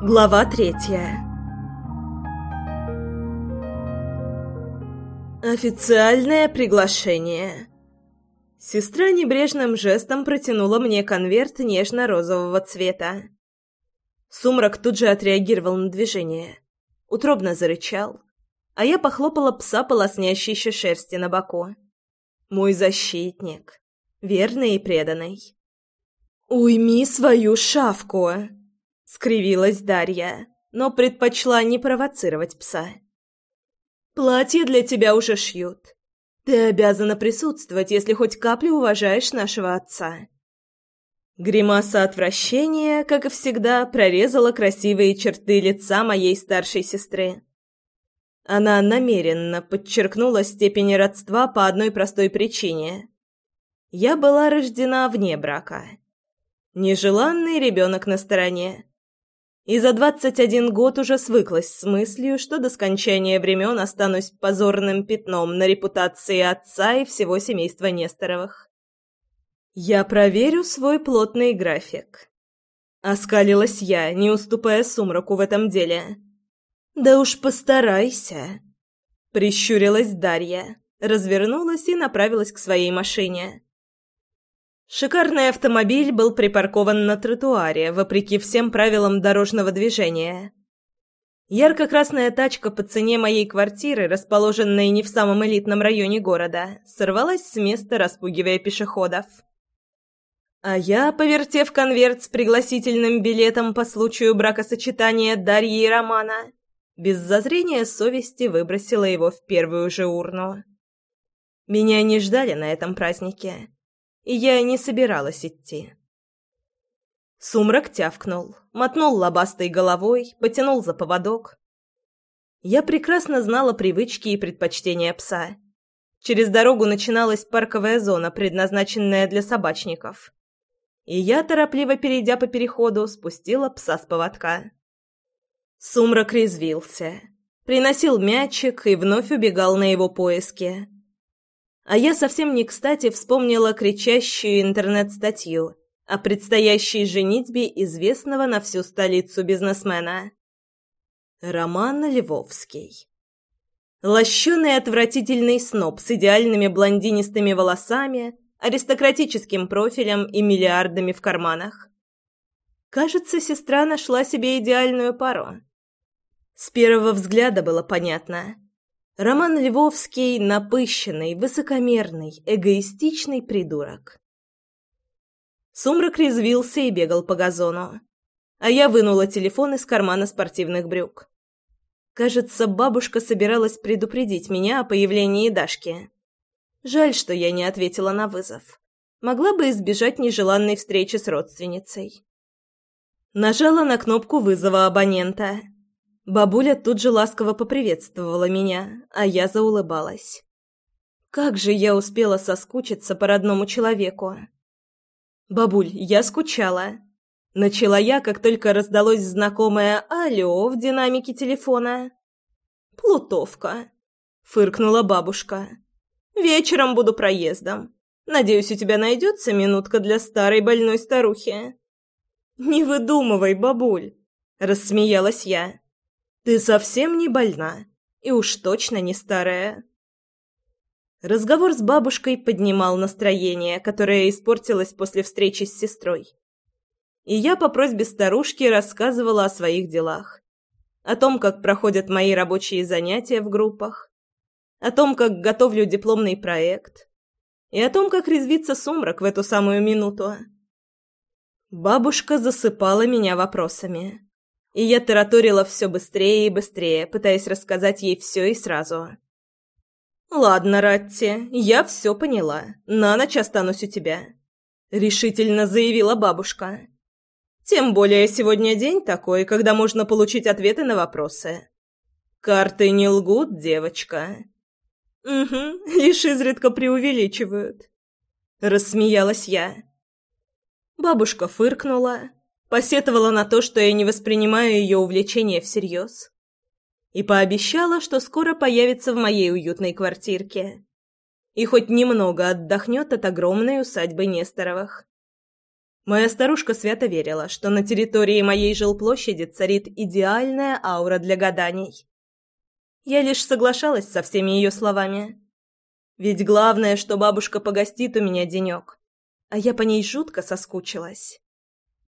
Глава третья Официальное приглашение. Сестра небрежным жестом протянула мне конверт нежно-розового цвета. Сумрак тут же отреагировал на движение. Утробно зарычал, а я похлопала пса по лоснящейся шерсти на боку. Мой защитник. Верный и преданный. «Уйми свою шавку!» — скривилась Дарья, но предпочла не провоцировать пса. «Платье для тебя уже шьют. Ты обязана присутствовать, если хоть каплю уважаешь нашего отца». Гримаса отвращения, как и всегда, прорезала красивые черты лица моей старшей сестры. Она намеренно подчеркнула степень родства по одной простой причине. Я была рождена вне брака. Нежеланный ребенок на стороне и за двадцать один год уже свыклась с мыслью, что до скончания времен останусь позорным пятном на репутации отца и всего семейства Несторовых. «Я проверю свой плотный график». Оскалилась я, не уступая сумраку в этом деле. «Да уж постарайся!» Прищурилась Дарья, развернулась и направилась к своей машине. Шикарный автомобиль был припаркован на тротуаре, вопреки всем правилам дорожного движения. Ярко-красная тачка по цене моей квартиры, расположенной не в самом элитном районе города, сорвалась с места, распугивая пешеходов. А я, повертев конверт с пригласительным билетом по случаю бракосочетания Дарьи и Романа, без зазрения совести выбросила его в первую же урну. Меня не ждали на этом празднике и я не собиралась идти. Сумрак тявкнул, мотнул лобастой головой, потянул за поводок. Я прекрасно знала привычки и предпочтения пса. Через дорогу начиналась парковая зона, предназначенная для собачников. И я, торопливо перейдя по переходу, спустила пса с поводка. Сумрак резвился, приносил мячик и вновь убегал на его поиски. А я совсем не кстати вспомнила кричащую интернет-статью о предстоящей женитьбе известного на всю столицу бизнесмена. Роман Львовский. Лощеный отвратительный сноб с идеальными блондинистыми волосами, аристократическим профилем и миллиардами в карманах. Кажется, сестра нашла себе идеальную пару. С первого взгляда было понятно – Роман Львовский – напыщенный, высокомерный, эгоистичный придурок. Сумрак резвился и бегал по газону. А я вынула телефон из кармана спортивных брюк. Кажется, бабушка собиралась предупредить меня о появлении Дашки. Жаль, что я не ответила на вызов. Могла бы избежать нежеланной встречи с родственницей. Нажала на кнопку вызова абонента – Бабуля тут же ласково поприветствовала меня, а я заулыбалась. Как же я успела соскучиться по родному человеку. «Бабуль, я скучала». Начала я, как только раздалось знакомое «Алло» в динамике телефона. «Плутовка», — фыркнула бабушка. «Вечером буду проездом. Надеюсь, у тебя найдется минутка для старой больной старухи». «Не выдумывай, бабуль», — рассмеялась я. Ты совсем не больна и уж точно не старая. Разговор с бабушкой поднимал настроение, которое испортилось после встречи с сестрой. И я по просьбе старушки рассказывала о своих делах. О том, как проходят мои рабочие занятия в группах. О том, как готовлю дипломный проект. И о том, как резвится сумрак в эту самую минуту. Бабушка засыпала меня вопросами и я тараторила все быстрее и быстрее, пытаясь рассказать ей все и сразу. «Ладно, Ратти, я все поняла. На ночь останусь у тебя», — решительно заявила бабушка. «Тем более сегодня день такой, когда можно получить ответы на вопросы. Карты не лгут, девочка». «Угу, лишь изредка преувеличивают», — рассмеялась я. Бабушка фыркнула, посетовала на то, что я не воспринимаю ее увлечение всерьез. И пообещала, что скоро появится в моей уютной квартирке. И хоть немного отдохнет от огромной усадьбы Несторовых. Моя старушка свято верила, что на территории моей жилплощади царит идеальная аура для гаданий. Я лишь соглашалась со всеми ее словами. Ведь главное, что бабушка погостит у меня денек, а я по ней жутко соскучилась.